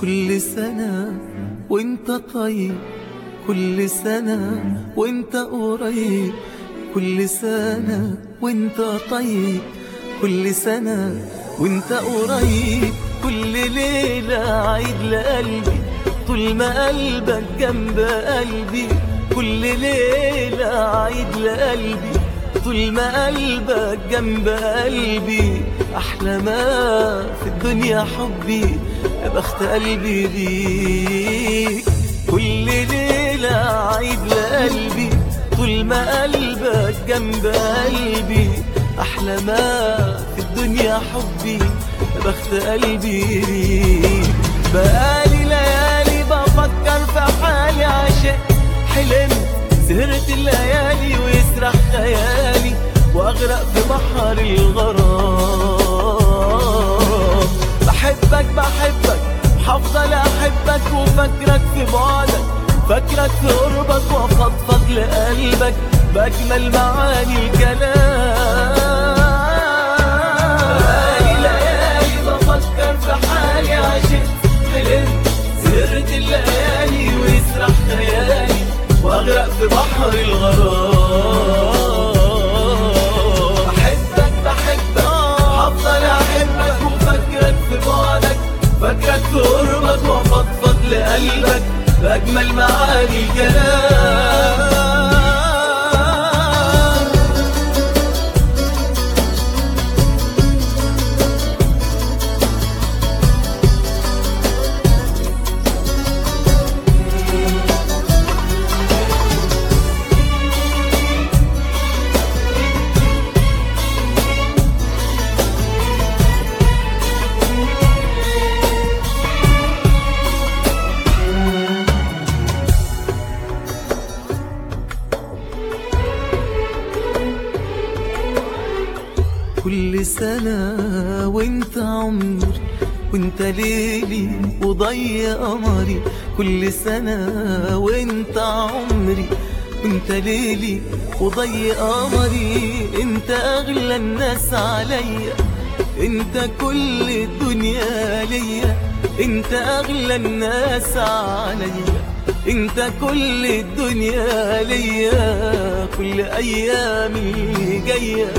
كل سنة وانت طيب كل سنة وانت قريب كل سنة وانت طيب كل سنة وانت قريب. كل ليلة عيد لقلبي طول ما قلبك جنب قلبي. كل ليلة عيد لقلبي طول ما قلبك جنب قلبي. أحلى ما في الدنيا حبي. بخت قلبي بيك. كل ليلة عيد لقلبي طول ما قلبك جنب قلبي. أحلى ما في الدنيا حبي بخت قلبي بيك. بقالي ليالي بفكر في حالي عشان حلمت سهرت الليالي ويسرح خيالي وأغرق في بحر الغرام. بحبك بحبك. وحفضل أحبك وفكرك في بعدك فكرك في قربك وأفضفض لقلبك. بأجمل معاني الكلام لقلبك بأجمل معاني الكلام. سنة وانت عمري وانت ليلي وضي قمري كل سنة وانت عمري وانت ليلي وضي قمري انت أغلى الناس عليا انت كل الدنيا ليا. انت أغلى الناس عليا انت كل الدنيا ليا. كل أيامي جاية.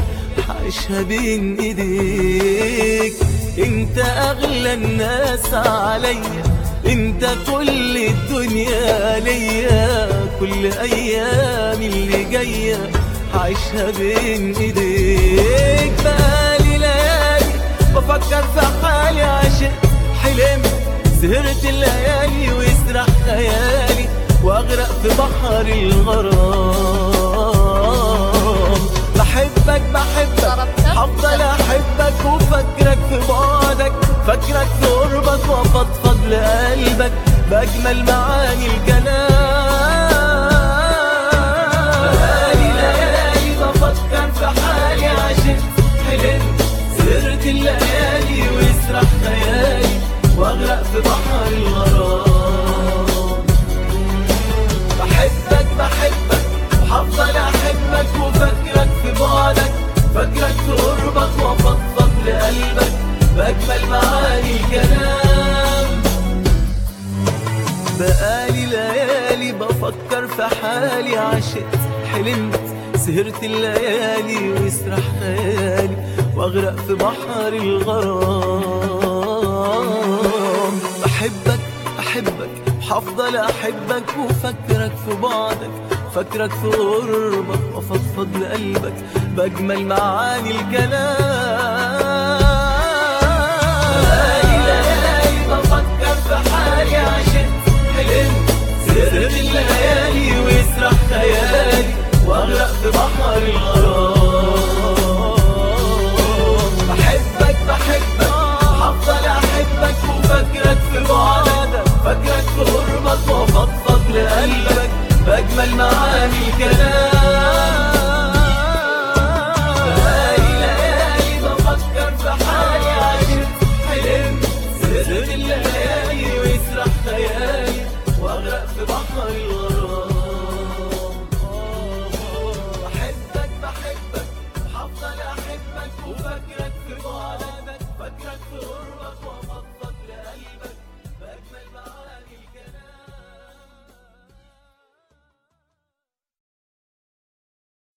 عايشها بين إيديك. إنت أغلى الناس عليا. إنت كل الدنيا ليا. كل أيامي اللي جاية عايشها بين إيديك. بقالي ليالي بفكر في حالي عشان حلمت سهرت الليالي ويسرح خيالي. وأغرق في بحر الغرام بحبك. بحبك هفضل أحبك وفكرك في بعدك. فكرك في قربك وافضفض لقلبك. بأجمل معاني الكلام. بفكر في حالي عشت حلمت سهرت الليالي ويسرح خيالي وأغرق في بحر الغرام بحبك أحبك حفضل أحبك وفكرك في بعدك فكرك في قربك وافضفض لقلبك بأجمل معاني الكلام. ليالي بفكر في حالي حلمت سهرت الليالي ويسرح خيالي واغرق في بحر الغرام